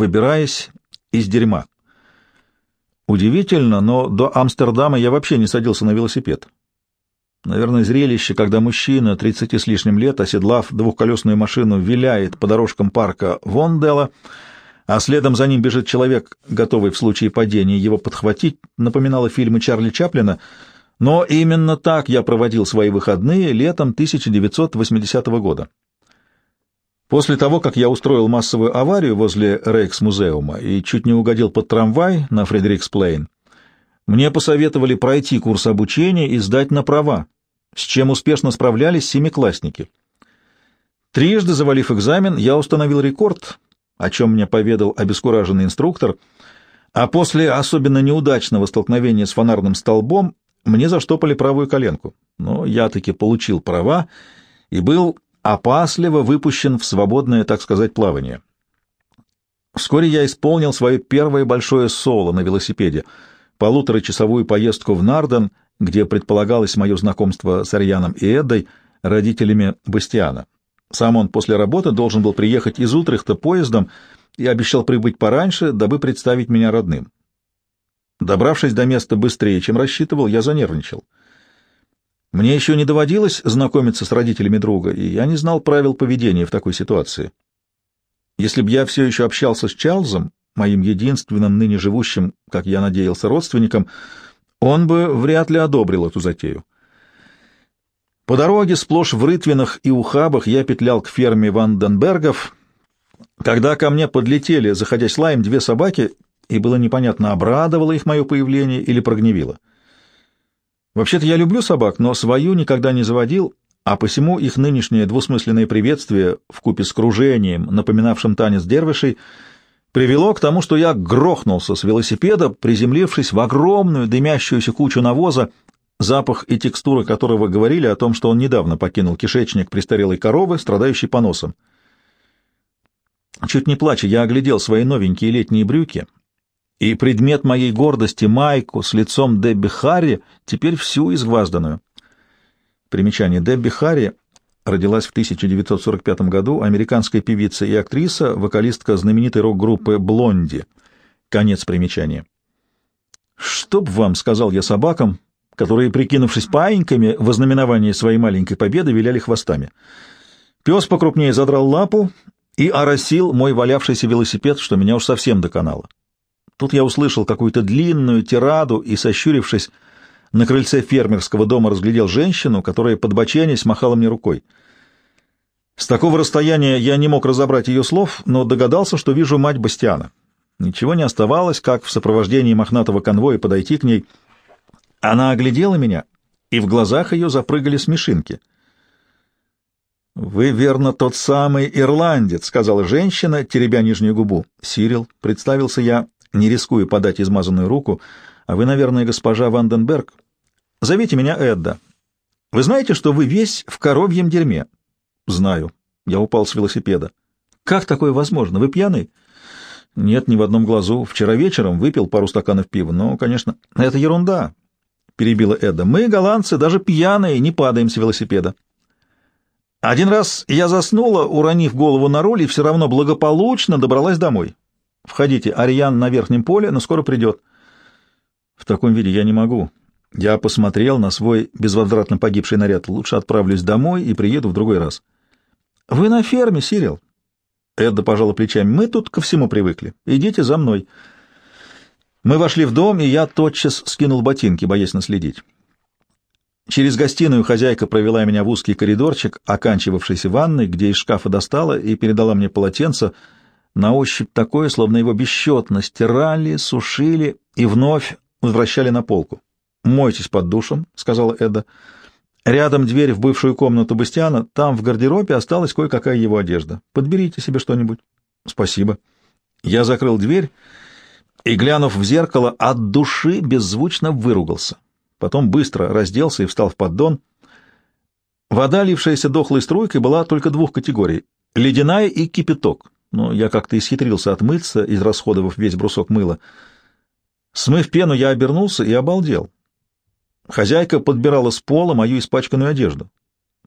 выбираясь из дерьма. Удивительно, но до Амстердама я вообще не садился на велосипед. Наверное, зрелище, когда мужчина, 30 с лишним лет, оседлав двухколесную машину, виляет по дорожкам парка Вондела, а следом за ним бежит человек, готовый в случае падения его подхватить, напоминало фильмы Чарли Чаплина, но именно так я проводил свои выходные летом 1980 года. После того, как я устроил массовую аварию возле Рейкс-музеума и чуть не угодил под трамвай на Фредерикс-Плейн, мне посоветовали пройти курс обучения и сдать на права, с чем успешно справлялись семиклассники. Трижды завалив экзамен, я установил рекорд, о чем мне поведал обескураженный инструктор, а после особенно неудачного столкновения с фонарным столбом мне заштопали правую коленку. Но я таки получил права и был опасливо выпущен в свободное, так сказать, плавание. Вскоре я исполнил свое первое большое соло на велосипеде — полуторачасовую поездку в Нарден, где предполагалось мое знакомство с Арьяном и Эддой, родителями Бастиана. Сам он после работы должен был приехать из Утрехта поездом и обещал прибыть пораньше, дабы представить меня родным. Добравшись до места быстрее, чем рассчитывал, я занервничал. Мне еще не доводилось знакомиться с родителями друга, и я не знал правил поведения в такой ситуации. Если бы я все еще общался с Чарльзом, моим единственным ныне живущим, как я надеялся, родственником, он бы вряд ли одобрил эту затею. По дороге, сплошь в рытвинах и ухабах, я петлял к ферме Ванденбергов, когда ко мне подлетели, заходясь лаем, две собаки, и было непонятно, обрадовало их мое появление или прогневило. Вообще-то я люблю собак, но свою никогда не заводил, а посему их нынешнее двусмысленное приветствие вкупе с кружением, напоминавшим танец дервишей, привело к тому, что я грохнулся с велосипеда, приземлившись в огромную дымящуюся кучу навоза, запах и текстура которого говорили о том, что он недавно покинул кишечник престарелой коровы, страдающей поносом. Чуть не плача, я оглядел свои новенькие летние брюки, и предмет моей гордости, майку с лицом Дебби Харри, теперь всю изгвазданную. Примечание Дебби Харри родилась в 1945 году американская певица и актриса, вокалистка знаменитой рок-группы «Блонди». Конец примечания. «Чтоб вам», — сказал я собакам, которые, прикинувшись паиньками, в ознаменовании своей маленькой победы виляли хвостами. Пес покрупнее задрал лапу и оросил мой валявшийся велосипед, что меня уж совсем доконало. Тут я услышал какую-то длинную тираду и, сощурившись, на крыльце фермерского дома разглядел женщину, которая, подбоченясь, махала мне рукой. С такого расстояния я не мог разобрать ее слов, но догадался, что вижу мать Бастиана. Ничего не оставалось, как в сопровождении мохнатого конвоя подойти к ней. Она оглядела меня, и в глазах ее запрыгали смешинки. «Вы, верно, тот самый ирландец», — сказала женщина, теребя нижнюю губу. «Сирил», — представился я, не рискуя подать измазанную руку, — а вы, наверное, госпожа Ванденберг. Зовите меня Эдда. Вы знаете, что вы весь в коровьем дерьме? Знаю. Я упал с велосипеда. Как такое возможно? Вы пьяный? Нет, ни в одном глазу. Вчера вечером выпил пару стаканов пива. Но, конечно, это ерунда, перебила Эдда. Мы, голландцы, даже пьяные, не падаем с велосипеда. Один раз я заснула, уронив голову на руль, и все равно благополучно добралась домой. Входите, Ариан на верхнем поле, но скоро придет. В таком виде я не могу. Я посмотрел на свой безвозвратно погибший наряд. Лучше отправлюсь домой и приеду в другой раз. Вы на ферме, Сирил? Эдда пожала плечами. Мы тут ко всему привыкли. Идите за мной. Мы вошли в дом, и я тотчас скинул ботинки, боясь наследить. Через гостиную хозяйка провела меня в узкий коридорчик, оканчивавшийся ванной, где из шкафа достала и передала мне полотенце, на ощупь такое, словно его бесчетно стирали, сушили и вновь возвращали на полку. «Мойтесь под душем», — сказала Эда. «Рядом дверь в бывшую комнату Бастиана. Там в гардеробе осталась кое-какая его одежда. Подберите себе что-нибудь». «Спасибо». Я закрыл дверь и, глянув в зеркало, от души беззвучно выругался. Потом быстро разделся и встал в поддон. Вода, лившаяся дохлой струйкой, была только двух категорий — ледяная и кипяток. Но я как-то исхитрился отмыться, израсходовав весь брусок мыла — Смыв пену, я обернулся и обалдел. Хозяйка подбирала с пола мою испачканную одежду.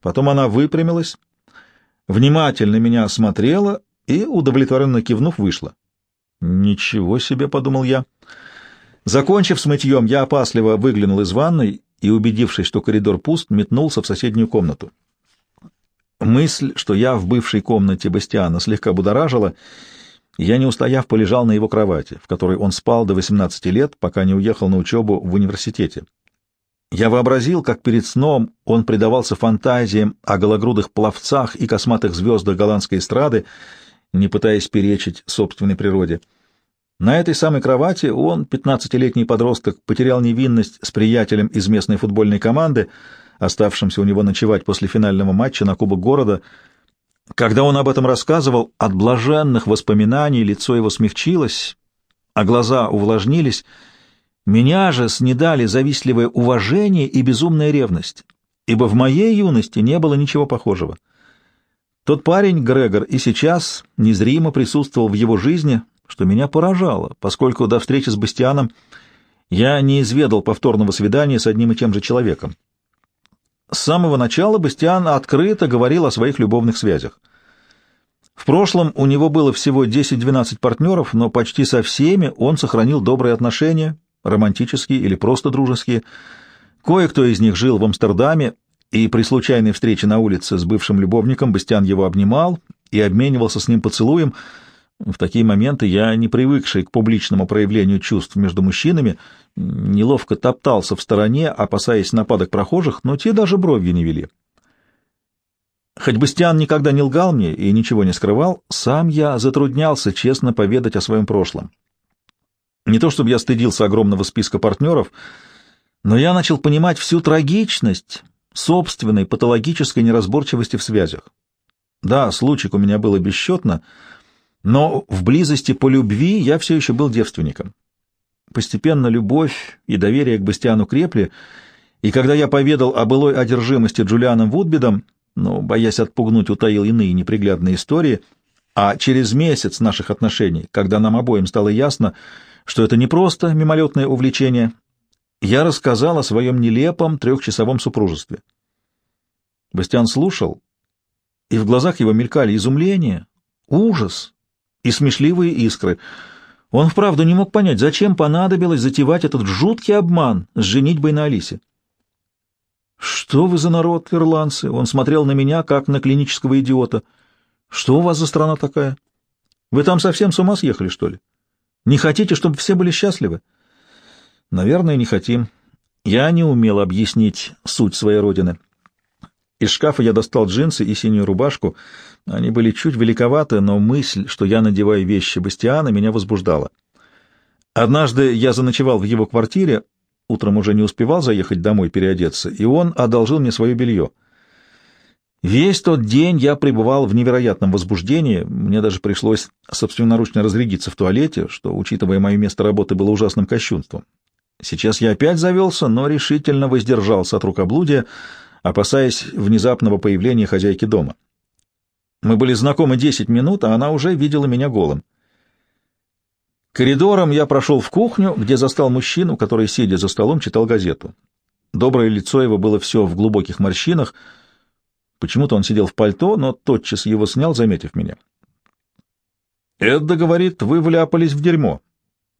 Потом она выпрямилась, внимательно меня осмотрела и, удовлетворенно кивнув, вышла. «Ничего себе», — подумал я. Закончив с мытьем, я опасливо выглянул из ванной и, убедившись, что коридор пуст, метнулся в соседнюю комнату. Мысль, что я в бывшей комнате Бастиана слегка будоражила, я, не устояв, полежал на его кровати, в которой он спал до 18 лет, пока не уехал на учебу в университете. Я вообразил, как перед сном он предавался фантазиям о гологрудых пловцах и косматых звездах голландской эстрады, не пытаясь перечить собственной природе. На этой самой кровати он, пятнадцатилетний подросток, потерял невинность с приятелем из местной футбольной команды, оставшимся у него ночевать после финального матча на Кубок города. Когда он об этом рассказывал, от блаженных воспоминаний лицо его смягчилось, а глаза увлажнились. Меня же снедали завистливое уважение и безумная ревность, ибо в моей юности не было ничего похожего. Тот парень, Грегор, и сейчас незримо присутствовал в его жизни, что меня поражало, поскольку до встречи с Бастианом я не изведал повторного свидания с одним и тем же человеком. С самого начала Бастиан открыто говорил о своих любовных связях. В прошлом у него было всего 10-12 партнеров, но почти со всеми он сохранил добрые отношения, романтические или просто дружеские. Кое-кто из них жил в Амстердаме, и при случайной встрече на улице с бывшим любовником Бастиан его обнимал и обменивался с ним поцелуем. В такие моменты я, не привыкший к публичному проявлению чувств между мужчинами, неловко топтался в стороне, опасаясь нападок прохожих, но те даже бровью не вели. Хоть Бастиан никогда не лгал мне и ничего не скрывал, сам я затруднялся честно поведать о своем прошлом. Не то чтобы я стыдился огромного списка партнеров, но я начал понимать всю трагичность собственной патологической неразборчивости в связях. Да, случаев у меня было бесчетно, но в близости по любви я все еще был девственником. Постепенно любовь и доверие к Бастиану крепли, и когда я поведал о былой одержимости Джулианом Вудбидом, но, боясь отпугнуть, утаил иные неприглядные истории, а через месяц наших отношений, когда нам обоим стало ясно, что это не просто мимолетное увлечение, я рассказал о своем нелепом трехчасовом супружестве. Бастиан слушал, и в глазах его мелькали изумление, ужас и смешливые искры. Он вправду не мог понять, зачем понадобилось затевать этот жуткий обман с женитьбой на Алисе. «Что вы за народ, ирландцы?» Он смотрел на меня, как на клинического идиота. «Что у вас за страна такая? Вы там совсем с ума съехали, что ли? Не хотите, чтобы все были счастливы?» Наверное, не хотим. Я не умел объяснить суть своей родины. Из шкафа я достал джинсы и синюю рубашку. Они были чуть великоваты, но мысль, что я надеваю вещи Бастиана, меня возбуждала. Однажды я заночевал в его квартире, утром уже не успевал заехать домой переодеться, и он одолжил мне свое белье. Весь тот день я пребывал в невероятном возбуждении, мне даже пришлось собственноручно разрядиться в туалете, что, учитывая мое место работы, было ужасным кощунством. Сейчас я опять завелся, но решительно воздержался от рукоблудия, опасаясь внезапного появления хозяйки дома. Мы были знакомы десять минут, а она уже видела меня голым. Коридором я прошел в кухню, где застал мужчину, который, сидя за столом, читал газету. Доброе лицо его было все в глубоких морщинах. Почему-то он сидел в пальто, но тотчас его снял, заметив меня. «Эдда говорит, вы вляпались в дерьмо»,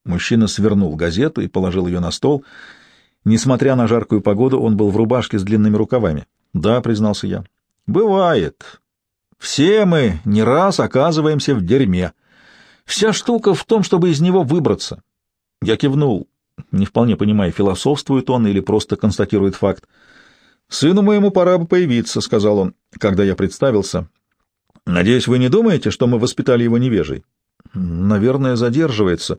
Мужчина свернул газету и положил ее на стол. Несмотря на жаркую погоду, он был в рубашке с длинными рукавами. «Да», — признался я. «Бывает. Все мы не раз оказываемся в дерьме. Вся штука в том, чтобы из него выбраться». Я кивнул, не вполне понимая, философствует он или просто констатирует факт. «Сыну моему пора бы появиться», — сказал он, когда я представился. «Надеюсь, вы не думаете, что мы воспитали его невежей?» «Наверное, задерживается».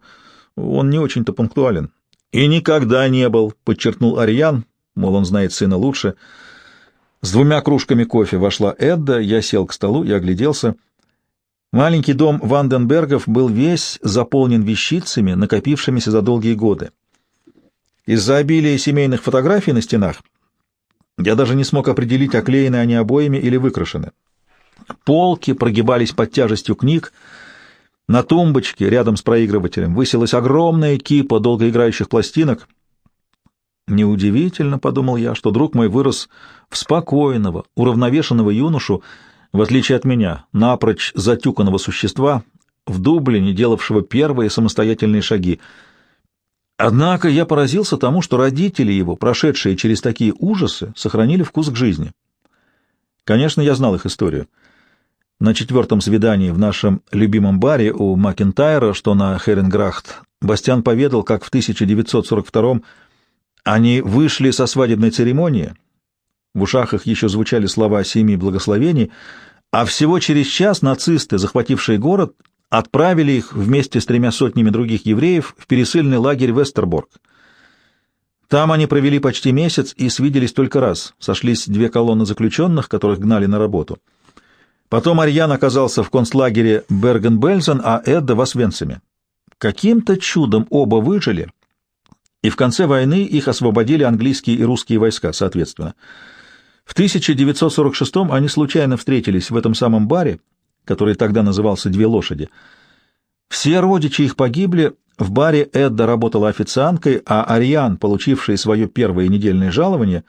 Он не очень-то пунктуален. И никогда не был, подчеркнул Ариан, мол, он знает сына лучше. С двумя кружками кофе вошла Эдда, я сел к столу и огляделся. Маленький дом Ванденбергов был весь заполнен вещицами, накопившимися за долгие годы. Из-за обилия семейных фотографий на стенах я даже не смог определить, оклеены они обоями или выкрашены. Полки прогибались под тяжестью книг, на тумбочке рядом с проигрывателем высилась огромная кипа долгоиграющих пластинок. Неудивительно, — подумал я, — что друг мой вырос в спокойного, уравновешенного юношу, в отличие от меня, напрочь затюканного существа, в Дублине, делавшего первые самостоятельные шаги. Однако я поразился тому, что родители его, прошедшие через такие ужасы, сохранили вкус к жизни. Конечно, я знал их историю. На четвертом свидании в нашем любимом баре у Макентайра, что на Херенграхт, Бастиан поведал, как в 1942-м они вышли со свадебной церемонии, в ушах их еще звучали слова семи благословений, а всего через час нацисты, захватившие город, отправили их вместе с тремя сотнями других евреев в пересыльный лагерь Вестерборг. Там они провели почти месяц и свиделись только раз. Сошлись две колонны заключенных, которых гнали на работу. Потом Арьян оказался в концлагере Берген-Бельзен, а Эдда в Освенциме. Каким-то чудом оба выжили, и в конце войны их освободили английские и русские войска, соответственно. В 1946 они случайно встретились в этом самом баре, который тогда назывался «Две лошади». Все родичи их погибли, в баре Эдда работала официанткой, а Ариан, получивший свое первое недельное жалование,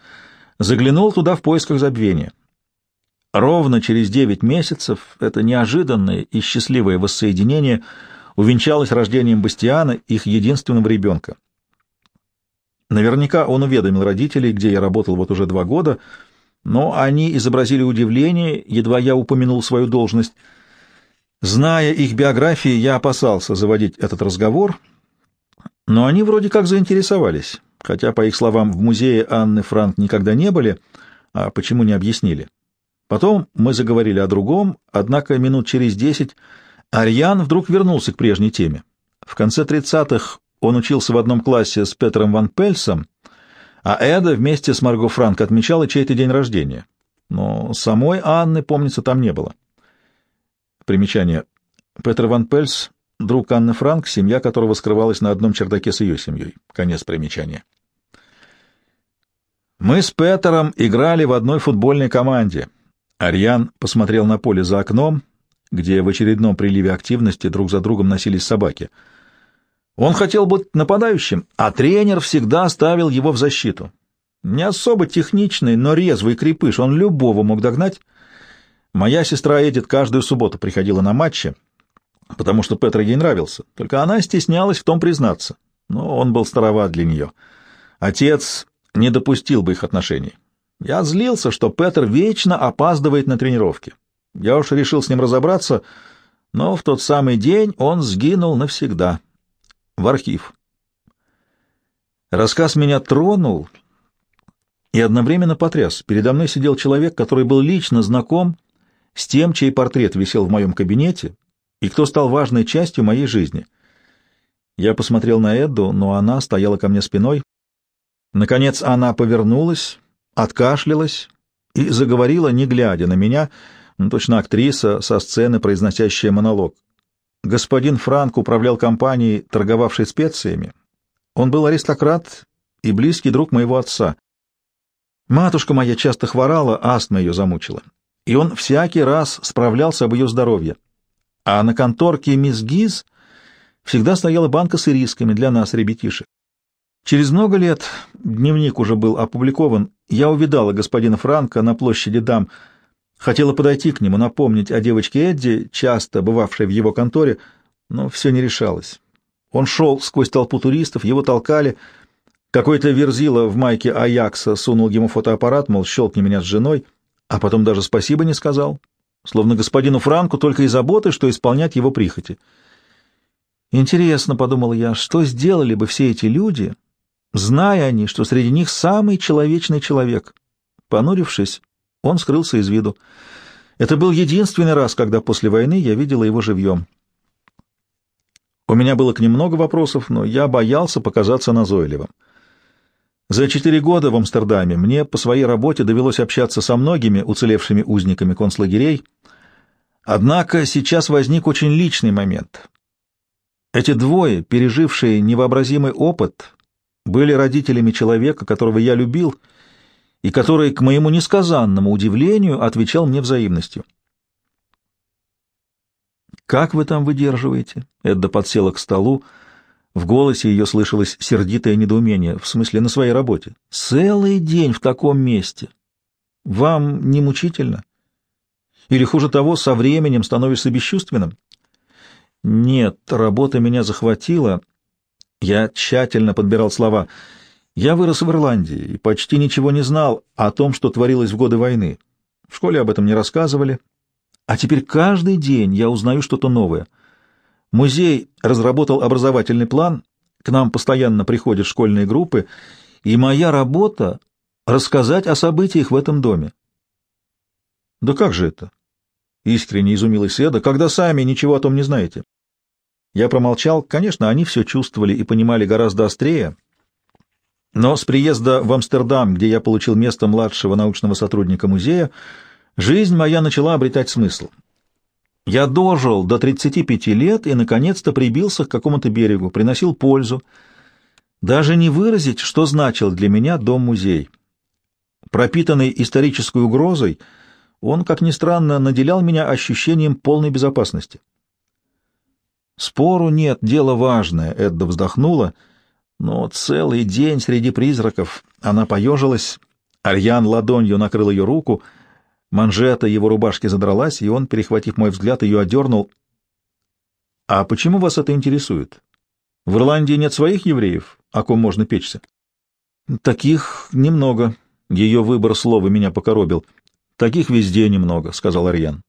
заглянул туда в поисках забвения. Ровно через девять месяцев это неожиданное и счастливое воссоединение увенчалось рождением Бастиана, их единственного ребенка. Наверняка он уведомил родителей, где я работал вот уже два года, но они изобразили удивление, едва я упомянул свою должность. Зная их биографии, я опасался заводить этот разговор, но они вроде как заинтересовались, хотя, по их словам, в музее Анны Франк никогда не были, а почему не объяснили. Потом мы заговорили о другом, однако минут через десять Арьян вдруг вернулся к прежней теме. В конце тридцатых он учился в одном классе с Петром Ван Пельсом, а Эда вместе с Марго Франк отмечала чей-то день рождения. Но самой Анны, помнится, там не было. Примечание. Петр Ван Пельс — друг Анны Франк, семья которого скрывалась на одном чердаке с ее семьей. Конец примечания. Мы с Петером играли в одной футбольной команде. Арьян посмотрел на поле за окном, где в очередном приливе активности друг за другом носились собаки — он хотел быть нападающим, а тренер всегда ставил его в защиту. Не особо техничный, но резвый крепыш, он любого мог догнать. Моя сестра Эдит каждую субботу приходила на матчи, потому что Петр ей нравился, только она стеснялась в том признаться. Но он был староват для нее. Отец не допустил бы их отношений. Я злился, что Петр вечно опаздывает на тренировки. Я уж решил с ним разобраться, но в тот самый день он сгинул навсегда в архив. Рассказ меня тронул и одновременно потряс. Передо мной сидел человек, который был лично знаком с тем, чей портрет висел в моем кабинете и кто стал важной частью моей жизни. Я посмотрел на Эдду, но она стояла ко мне спиной. Наконец она повернулась, откашлялась и заговорила, не глядя на меня, ну, точно актриса со сцены, произносящая монолог. Господин Франк управлял компанией, торговавшей специями. Он был аристократ и близкий друг моего отца. Матушка моя часто хворала, астма ее замучила, и он всякий раз справлялся об ее здоровье. А на конторке мисс Гиз всегда стояла банка с ирисками для нас, ребятишек. Через много лет, дневник уже был опубликован, я увидала господина Франка на площади дам — Хотела подойти к нему, напомнить о девочке Эдди, часто бывавшей в его конторе, но все не решалось. Он шел сквозь толпу туристов, его толкали. Какой-то верзила в майке Аякса сунул ему фотоаппарат, мол, щелкни меня с женой, а потом даже спасибо не сказал, словно господину Франку только и заботы, что исполнять его прихоти. Интересно, — подумал я, — что сделали бы все эти люди, зная они, что среди них самый человечный человек? Понурившись, он скрылся из виду. Это был единственный раз, когда после войны я видела его живьем. У меня было к ним много вопросов, но я боялся показаться назойливым. За четыре года в Амстердаме мне по своей работе довелось общаться со многими уцелевшими узниками концлагерей, однако сейчас возник очень личный момент. Эти двое, пережившие невообразимый опыт, были родителями человека, которого я любил — и который, к моему несказанному удивлению, отвечал мне взаимностью. «Как вы там выдерживаете?» Эдда подсела к столу. В голосе ее слышалось сердитое недоумение, в смысле на своей работе. «Целый день в таком месте. Вам не мучительно? Или, хуже того, со временем становишься бесчувственным?» Нет, работа меня захватила. Я тщательно подбирал слова. Я вырос в Ирландии и почти ничего не знал о том, что творилось в годы войны. В школе об этом не рассказывали. А теперь каждый день я узнаю что-то новое. Музей разработал образовательный план, к нам постоянно приходят школьные группы, и моя работа — рассказать о событиях в этом доме. Да как же это? Искренне изумилась Эда, когда сами ничего о том не знаете. Я промолчал. Конечно, они все чувствовали и понимали гораздо острее. Но с приезда в Амстердам, где я получил место младшего научного сотрудника музея, жизнь моя начала обретать смысл. Я дожил до 35 лет и, наконец-то, прибился к какому-то берегу, приносил пользу. Даже не выразить, что значил для меня дом-музей. Пропитанный исторической угрозой, он, как ни странно, наделял меня ощущением полной безопасности. Спору нет, дело важное, Эдда вздохнула, но целый день среди призраков она поежилась, Арьян ладонью накрыл ее руку, манжета его рубашки задралась, и он, перехватив мой взгляд, ее одернул. — А почему вас это интересует? В Ирландии нет своих евреев, о ком можно печься? — Таких немного. Ее выбор слова меня покоробил. — Таких везде немного, — сказал Арьян.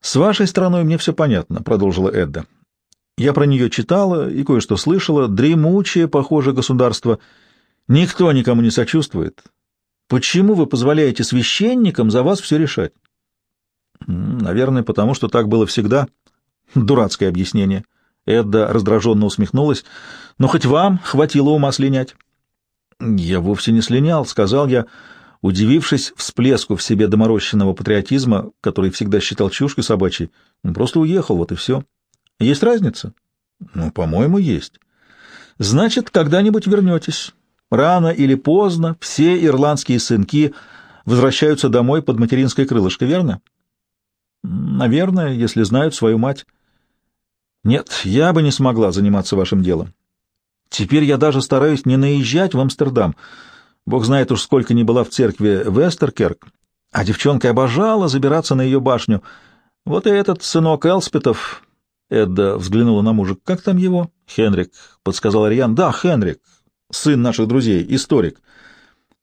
«С вашей страной мне все понятно», — продолжила Эдда. «Я про нее читала и кое-что слышала. Дремучее, похоже, государство. Никто никому не сочувствует. Почему вы позволяете священникам за вас все решать?» «Наверное, потому что так было всегда». Дурацкое объяснение. Эдда раздраженно усмехнулась. «Но хоть вам хватило ума слинять». «Я вовсе не слинял», — сказал я, — Удивившись всплеску в себе доморощенного патриотизма, который всегда считал чушкой собачьей, он просто уехал, вот и все. Есть разница? Ну, по-моему, есть. Значит, когда-нибудь вернетесь. Рано или поздно все ирландские сынки возвращаются домой под материнское крылышко, верно? Наверное, если знают свою мать. Нет, я бы не смогла заниматься вашим делом. Теперь я даже стараюсь не наезжать в Амстердам — Бог знает уж сколько не была в церкви Вестеркерк, а девчонка обожала забираться на ее башню. Вот и этот сынок Элспетов... Эдда взглянула на мужа. «Как там его?» «Хенрик», — подсказал Ариан. «Да, Хенрик, сын наших друзей, историк.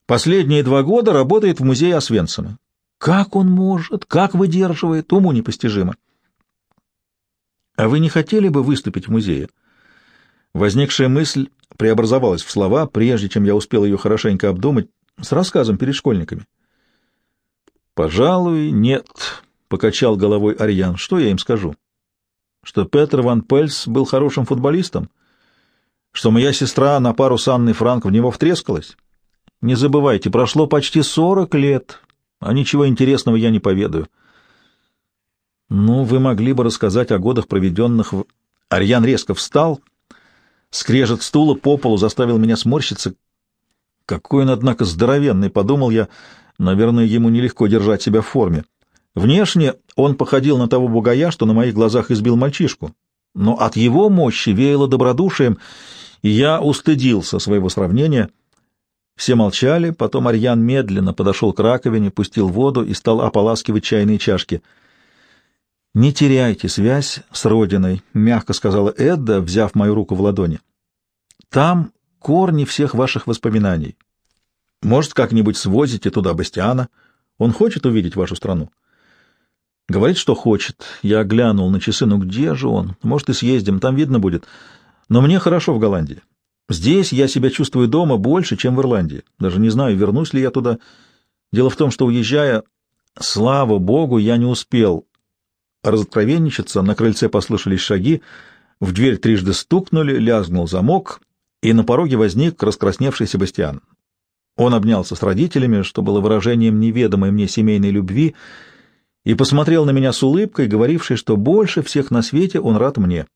Последние два года работает в музее Освенцима. Как он может, как выдерживает, уму непостижимо». «А вы не хотели бы выступить в музее?» Возникшая мысль преобразовалась в слова, прежде чем я успел ее хорошенько обдумать, с рассказом перед школьниками. «Пожалуй, нет», — покачал головой Арьян. «Что я им скажу? Что Петр Ван Пельс был хорошим футболистом? Что моя сестра на пару с Анной Франк в него втрескалась? Не забывайте, прошло почти сорок лет, а ничего интересного я не поведаю». «Ну, вы могли бы рассказать о годах, проведенных в...» Арьян резко встал — Скрежет стула по полу заставил меня сморщиться. Какой он, однако, здоровенный, подумал я. Наверное, ему нелегко держать себя в форме. Внешне он походил на того бугая, что на моих глазах избил мальчишку. Но от его мощи веяло добродушием, и я устыдился своего сравнения. Все молчали, потом Арьян медленно подошел к раковине, пустил воду и стал ополаскивать чайные чашки — «Не теряйте связь с Родиной», — мягко сказала Эдда, взяв мою руку в ладони. «Там корни всех ваших воспоминаний. Может, как-нибудь свозите туда Бастиана? Он хочет увидеть вашу страну?» «Говорит, что хочет. Я глянул на часы. Ну где же он? Может, и съездим, там видно будет. Но мне хорошо в Голландии. Здесь я себя чувствую дома больше, чем в Ирландии. Даже не знаю, вернусь ли я туда. Дело в том, что, уезжая, слава богу, я не успел разоткровенничаться, на крыльце послышались шаги, в дверь трижды стукнули, лязгнул замок, и на пороге возник раскрасневшийся Бастиан. Он обнялся с родителями, что было выражением неведомой мне семейной любви, и посмотрел на меня с улыбкой, говорившей, что больше всех на свете он рад мне.